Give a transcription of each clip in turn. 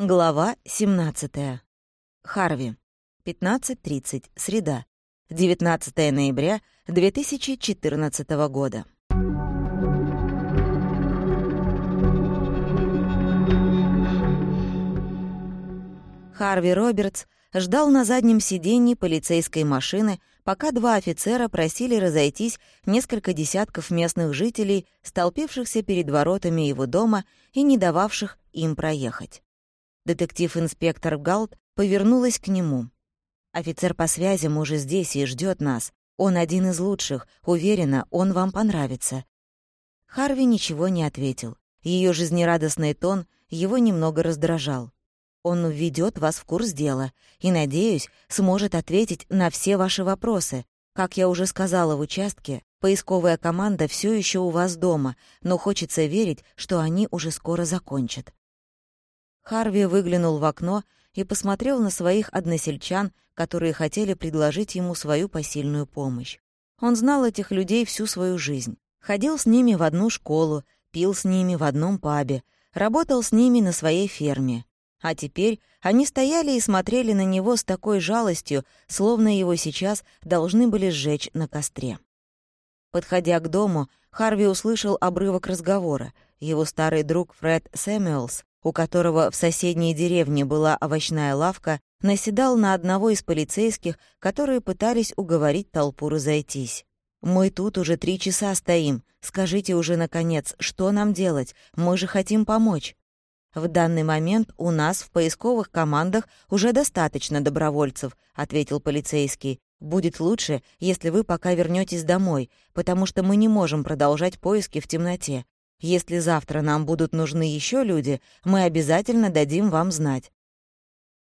Глава 17. Харви. 15.30. Среда. 19 ноября 2014 года. Харви Робертс ждал на заднем сиденье полицейской машины, пока два офицера просили разойтись несколько десятков местных жителей, столпившихся перед воротами его дома и не дававших им проехать. Детектив-инспектор Галт повернулась к нему. «Офицер по связям уже здесь и ждет нас. Он один из лучших. Уверена, он вам понравится». Харви ничего не ответил. Ее жизнерадостный тон его немного раздражал. Он введет вас в курс дела и, надеюсь, сможет ответить на все ваши вопросы. Как я уже сказала в участке, поисковая команда все еще у вас дома, но хочется верить, что они уже скоро закончат. Харви выглянул в окно и посмотрел на своих односельчан, которые хотели предложить ему свою посильную помощь. Он знал этих людей всю свою жизнь. Ходил с ними в одну школу, пил с ними в одном пабе, работал с ними на своей ферме. А теперь они стояли и смотрели на него с такой жалостью, словно его сейчас должны были сжечь на костре. Подходя к дому, Харви услышал обрывок разговора. Его старый друг Фред Сэмюэлс у которого в соседней деревне была овощная лавка, наседал на одного из полицейских, которые пытались уговорить толпу разойтись. «Мы тут уже три часа стоим. Скажите уже, наконец, что нам делать? Мы же хотим помочь». «В данный момент у нас в поисковых командах уже достаточно добровольцев», — ответил полицейский. «Будет лучше, если вы пока вернетесь домой, потому что мы не можем продолжать поиски в темноте. Если завтра нам будут нужны еще люди, мы обязательно дадим вам знать».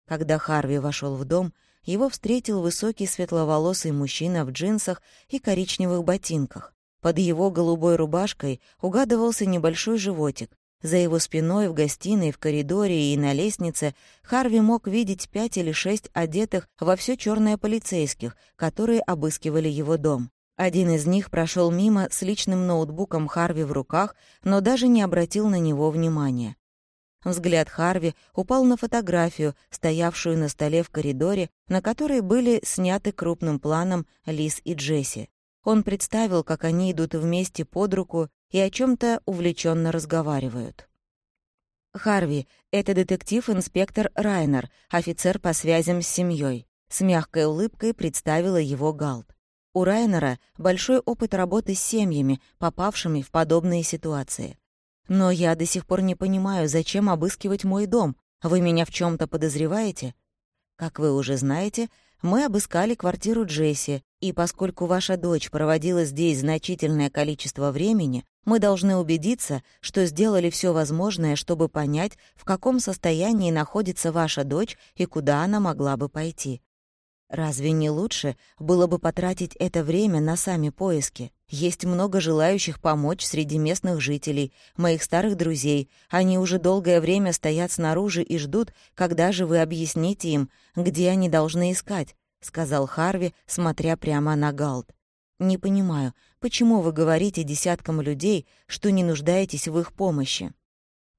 Когда Харви вошел в дом, его встретил высокий светловолосый мужчина в джинсах и коричневых ботинках. Под его голубой рубашкой угадывался небольшой животик. За его спиной в гостиной, в коридоре и на лестнице Харви мог видеть пять или шесть одетых во все черное полицейских, которые обыскивали его дом. Один из них прошел мимо с личным ноутбуком Харви в руках, но даже не обратил на него внимания. Взгляд Харви упал на фотографию, стоявшую на столе в коридоре, на которой были сняты крупным планом Лиз и Джесси. Он представил, как они идут вместе под руку и о чем то увлеченно разговаривают. «Харви, это детектив-инспектор Райнер, офицер по связям с семьей. С мягкой улыбкой представила его Галт. У Райнера большой опыт работы с семьями, попавшими в подобные ситуации. Но я до сих пор не понимаю, зачем обыскивать мой дом. Вы меня в чем то подозреваете? Как вы уже знаете, мы обыскали квартиру Джесси, и поскольку ваша дочь проводила здесь значительное количество времени, мы должны убедиться, что сделали все возможное, чтобы понять, в каком состоянии находится ваша дочь и куда она могла бы пойти. Разве не лучше было бы потратить это время на сами поиски? Есть много желающих помочь среди местных жителей, моих старых друзей. Они уже долгое время стоят снаружи и ждут, когда же вы объясните им, где они должны искать», — сказал Харви, смотря прямо на Галт. «Не понимаю, почему вы говорите десяткам людей, что не нуждаетесь в их помощи?»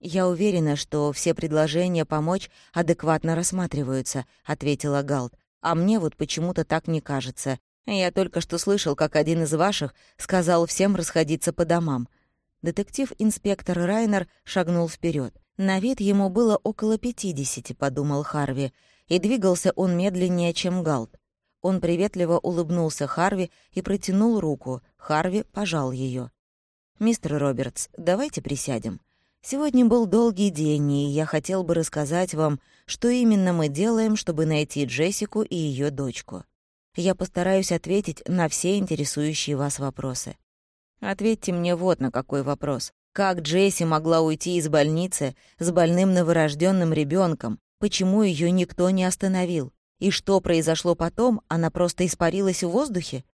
«Я уверена, что все предложения помочь адекватно рассматриваются», — ответила Галт. А мне вот почему-то так не кажется. Я только что слышал, как один из ваших сказал всем расходиться по домам. Детектив-инспектор Райнер шагнул вперед. На вид ему было около пятидесяти, подумал Харви, и двигался он медленнее, чем Галт. Он приветливо улыбнулся Харви и протянул руку. Харви пожал ее. «Мистер Робертс, давайте присядем. Сегодня был долгий день, и я хотел бы рассказать вам, что именно мы делаем, чтобы найти Джессику и ее дочку. Я постараюсь ответить на все интересующие вас вопросы. Ответьте мне вот на какой вопрос. Как Джесси могла уйти из больницы с больным новорожденным ребенком? Почему ее никто не остановил? И что произошло потом? Она просто испарилась в воздухе?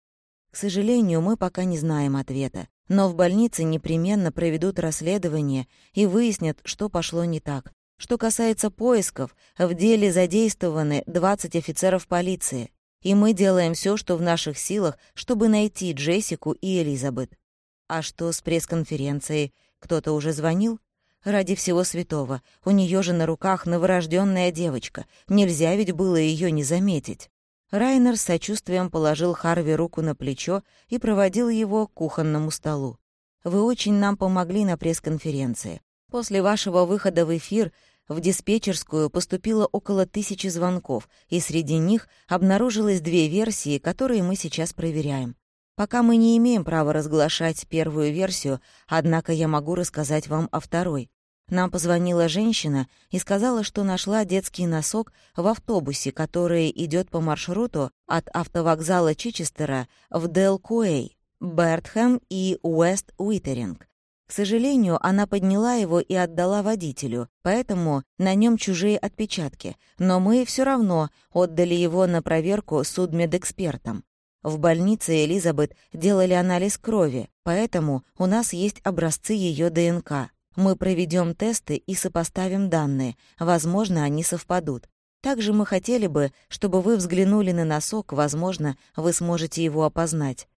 К сожалению, мы пока не знаем ответа. Но в больнице непременно проведут расследование и выяснят, что пошло не так. Что касается поисков, в деле задействованы 20 офицеров полиции. И мы делаем все, что в наших силах, чтобы найти Джессику и Элизабет. А что с пресс-конференцией? Кто-то уже звонил? Ради всего святого. У нее же на руках новорожденная девочка. Нельзя ведь было ее не заметить. Райнер с сочувствием положил Харви руку на плечо и проводил его к кухонному столу. «Вы очень нам помогли на пресс-конференции. После вашего выхода в эфир в диспетчерскую поступило около тысячи звонков, и среди них обнаружилось две версии, которые мы сейчас проверяем. Пока мы не имеем права разглашать первую версию, однако я могу рассказать вам о второй. Нам позвонила женщина и сказала, что нашла детский носок в автобусе, который идет по маршруту от автовокзала Чичестера в Делкуэй, Бертхэм и Уэст Уитеринг. К сожалению, она подняла его и отдала водителю, поэтому на нем чужие отпечатки, но мы все равно отдали его на проверку судмедэкспертам. В больнице Элизабет делали анализ крови, поэтому у нас есть образцы ее ДНК. Мы проведем тесты и сопоставим данные, возможно, они совпадут. Также мы хотели бы, чтобы вы взглянули на носок, возможно, вы сможете его опознать.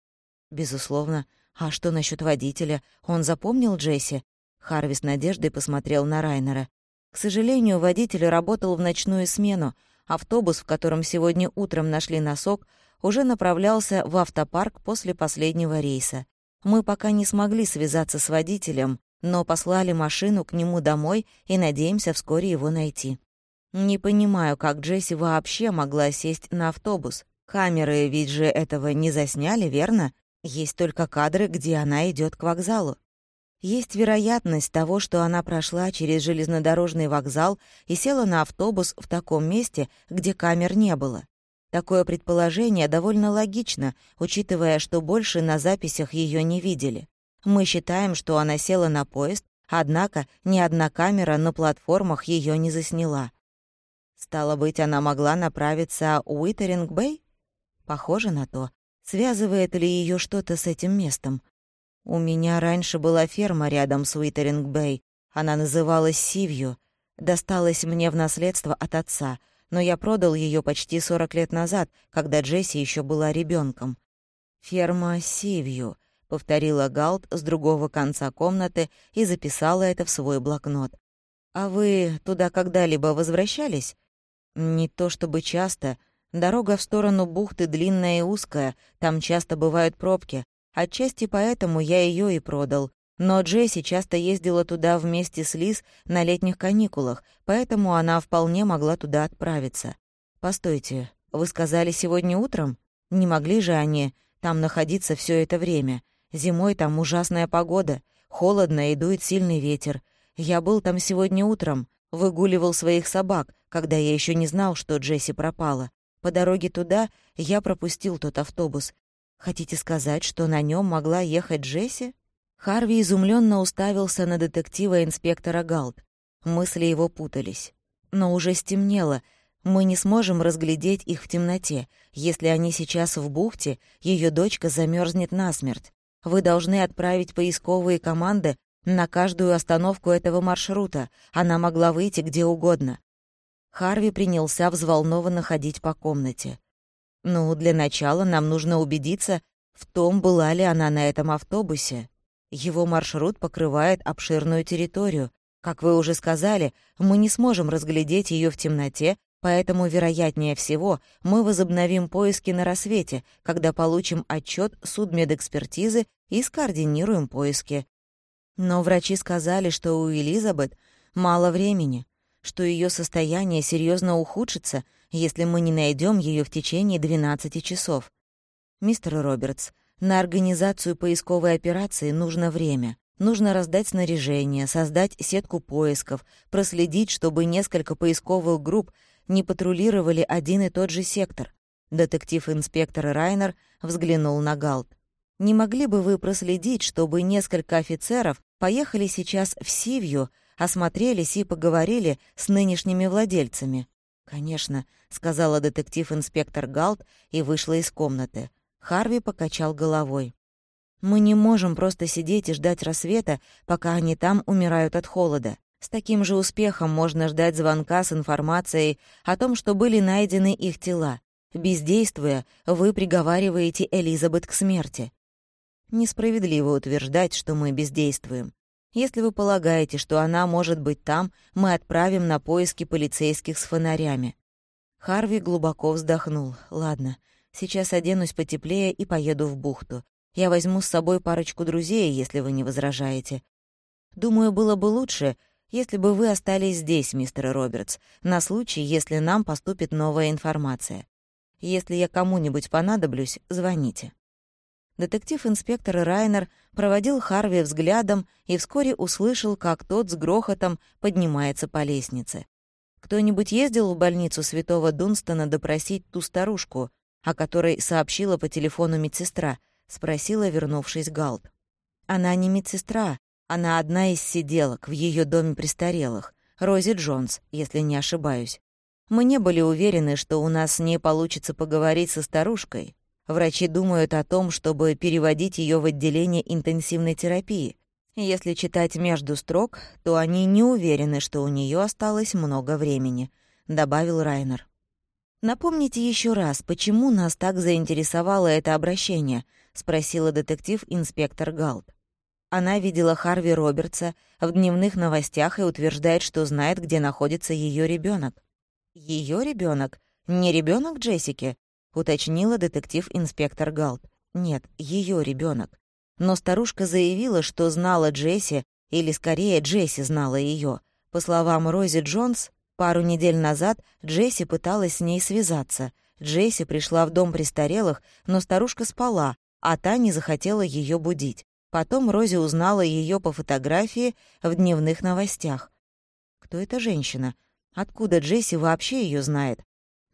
Безусловно. А что насчет водителя? Он запомнил Джесси? Харви с надеждой посмотрел на Райнера. К сожалению, водитель работал в ночную смену. Автобус, в котором сегодня утром нашли носок, уже направлялся в автопарк после последнего рейса. Мы пока не смогли связаться с водителем, но послали машину к нему домой и надеемся вскоре его найти. Не понимаю, как Джесси вообще могла сесть на автобус. Камеры ведь же этого не засняли, верно? Есть только кадры, где она идет к вокзалу. Есть вероятность того, что она прошла через железнодорожный вокзал и села на автобус в таком месте, где камер не было. Такое предположение довольно логично, учитывая, что больше на записях ее не видели. Мы считаем, что она села на поезд, однако ни одна камера на платформах ее не засняла. Стало быть, она могла направиться в Уитеринг-Бэй? Похоже на то. Связывает ли ее что-то с этим местом? У меня раньше была ферма рядом с Уитеринг-Бэй. Она называлась Сивью. Досталась мне в наследство от отца — но я продал ее почти 40 лет назад, когда Джесси еще была ребенком. «Ферма Сивью», — повторила Галт с другого конца комнаты и записала это в свой блокнот. «А вы туда когда-либо возвращались?» «Не то чтобы часто. Дорога в сторону бухты длинная и узкая, там часто бывают пробки. Отчасти поэтому я ее и продал. Но Джесси часто ездила туда вместе с Лиз на летних каникулах, поэтому она вполне могла туда отправиться. «Постойте, вы сказали сегодня утром? Не могли же они там находиться все это время? Зимой там ужасная погода, холодно и дует сильный ветер. Я был там сегодня утром, выгуливал своих собак, когда я еще не знал, что Джесси пропала. По дороге туда я пропустил тот автобус. Хотите сказать, что на нем могла ехать Джесси?» Харви изумленно уставился на детектива-инспектора Галт. Мысли его путались. Но уже стемнело. Мы не сможем разглядеть их в темноте. Если они сейчас в бухте, ее дочка замерзнет насмерть. Вы должны отправить поисковые команды на каждую остановку этого маршрута. Она могла выйти где угодно. Харви принялся взволнованно ходить по комнате. «Ну, для начала нам нужно убедиться в том, была ли она на этом автобусе. Его маршрут покрывает обширную территорию. Как вы уже сказали, мы не сможем разглядеть ее в темноте, поэтому, вероятнее всего, мы возобновим поиски на рассвете, когда получим отчет судмедэкспертизы и скоординируем поиски. Но врачи сказали, что у Элизабет мало времени, что ее состояние серьезно ухудшится, если мы не найдем ее в течение 12 часов. Мистер Робертс, на организацию поисковой операции нужно время. Нужно раздать снаряжение, создать сетку поисков, проследить, чтобы несколько поисковых групп не патрулировали один и тот же сектор. Детектив-инспектор Райнер взглянул на Галт. «Не могли бы вы проследить, чтобы несколько офицеров поехали сейчас в Сивью, осмотрелись и поговорили с нынешними владельцами?» «Конечно», — сказала детектив-инспектор Галт и вышла из комнаты. Харви покачал головой. «Мы не можем просто сидеть и ждать рассвета, пока они там умирают от холода. С таким же успехом можно ждать звонка с информацией о том, что были найдены их тела. Бездействуя, вы приговариваете Элизабет к смерти. Несправедливо утверждать, что мы бездействуем. Если вы полагаете, что она может быть там, мы отправим на поиски полицейских с фонарями». Харви глубоко вздохнул. «Ладно, сейчас оденусь потеплее и поеду в бухту. Я возьму с собой парочку друзей, если вы не возражаете. Думаю, было бы лучше, если бы вы остались здесь, мистер Робертс, на случай, если нам поступит новая информация. Если я кому-нибудь понадоблюсь, звоните». Детектив-инспектор Райнер проводил Харви взглядом и вскоре услышал, как тот с грохотом поднимается по лестнице. Кто-нибудь ездил в больницу Святого Дунстона допросить ту старушку, о которой сообщила по телефону медсестра, спросила, вернувшись Галт. Она не медсестра, она одна из сиделок в ее доме престарелых, Рози Джонс, если не ошибаюсь. Мы не были уверены, что у нас с ней получится поговорить со старушкой. Врачи думают о том, чтобы переводить ее в отделение интенсивной терапии. Если читать между строк, то они не уверены, что у нее осталось много времени», — добавил Райнер. «Напомните еще раз, почему нас так заинтересовало это обращение?» — спросила детектив-инспектор Галт. Она видела Харви Робертса в дневных новостях и утверждает, что знает, где находится ее ребенок. Ее ребенок, не ребенок Джессики, уточнила детектив-инспектор Галт. Нет, ее ребенок. Но старушка заявила, что знала Джесси, или скорее Джесси знала ее. По словам Рози Джонс, пару недель назад Джесси пыталась с ней связаться. Джесси пришла в дом престарелых, но старушка спала, а та не захотела ее будить. Потом Рози узнала ее по фотографии в дневных новостях. Кто эта женщина? Откуда Джесси вообще ее знает?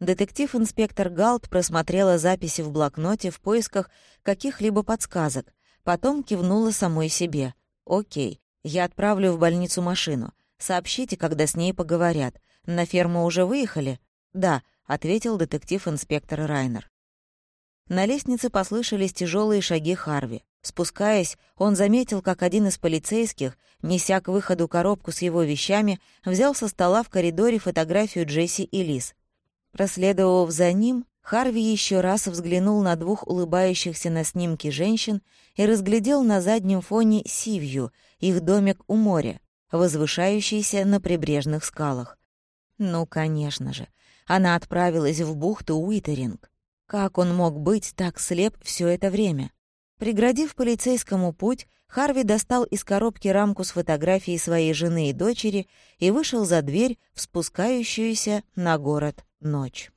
Детектив-инспектор Галт просмотрела записи в блокноте в поисках каких-либо подсказок. Потом кивнула самой себе. «Окей, я отправлю в больницу машину. Сообщите, когда с ней поговорят. На ферму уже выехали?» «Да», — ответил детектив-инспектор Райнер. На лестнице послышались тяжелые шаги Харви. Спускаясь, он заметил, как один из полицейских, неся к выходу коробку с его вещами, взял со стола в коридоре фотографию Джесси и Лиз. Проследовав за ним, Харви еще раз взглянул на двух улыбающихся на снимке женщин и разглядел на заднем фоне Сивью, их домик у моря, возвышающийся на прибрежных скалах. Ну, конечно же, она отправилась в бухту Уитеринг. Как он мог быть так слеп все это время? Преградив полицейскому путь, Харви достал из коробки рамку с фотографией своей жены и дочери и вышел за дверь в спускающуюся на город ночь.